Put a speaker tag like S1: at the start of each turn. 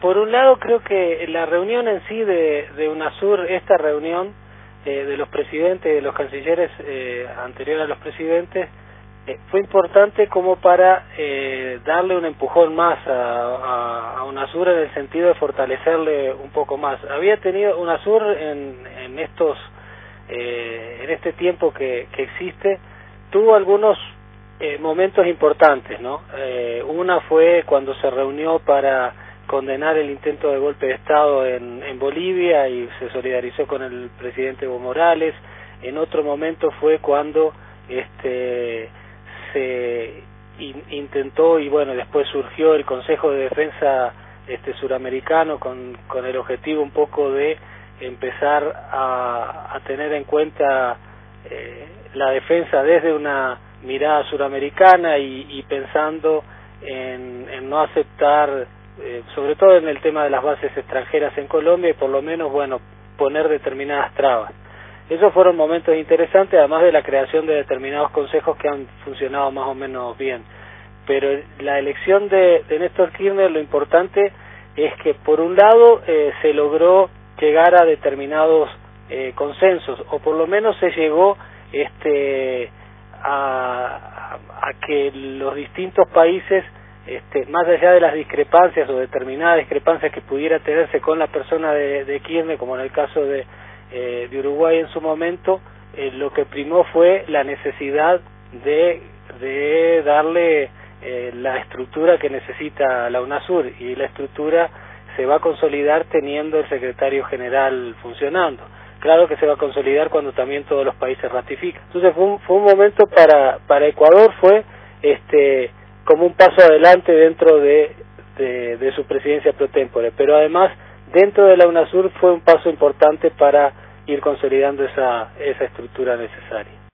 S1: por un lado creo que la reunión en sí de, de UNASUR, esta reunión eh, de los presidentes, de los cancilleres eh, anteriores a los presidentes, eh, fue importante como para eh, darle un empujón más a, a, UNASUR en el sentido de fortalecerle un poco más. Había tenido UNASUR en, en estos eh, en este tiempo que, que existe tuvo algunos momentos importantes, ¿no? Una fue cuando se reunió para condenar el intento de golpe de Estado en, en Bolivia y se solidarizó con el presidente Evo Morales. En otro momento fue cuando este se in, intentó y bueno después surgió el Consejo de Defensa este suramericano con, con el objetivo un poco de empezar a, a tener en cuenta eh, la defensa desde una mirada suramericana y, y pensando en, en, no aceptar, eh, sobre todo en el tema de las bases extranjeras en Colombia y por lo menos, bueno, poner determinadas trabas. Esos fueron momentos interesantes, además de la creación de determinados consejos que han funcionado más o menos bien. Pero la elección de, de Néstor Kirchner, lo importante es que, por un lado, eh, se logró llegar a determinados eh, consensos, o por lo menos se llegó este, a, a que los distintos países, este, más allá de las discrepancias o determinadas discrepancias que pudiera tenerse con la persona de, de Kirchner, como en el caso de eh, de Uruguay en su momento, eh, lo que primó fue la necesidad de, darle eh, la estructura que necesita la UNASUR y la estructura se va a consolidar teniendo el secretario general funcionando. Claro que se va a consolidar cuando también todos los países ratifican. Entonces fue un, fue un momento para, para Ecuador, fue este como un paso adelante dentro de, de, su presidencia pro tempore, pero además dentro de la UNASUR fue un paso importante para ir consolidando esa, esa estructura necesaria.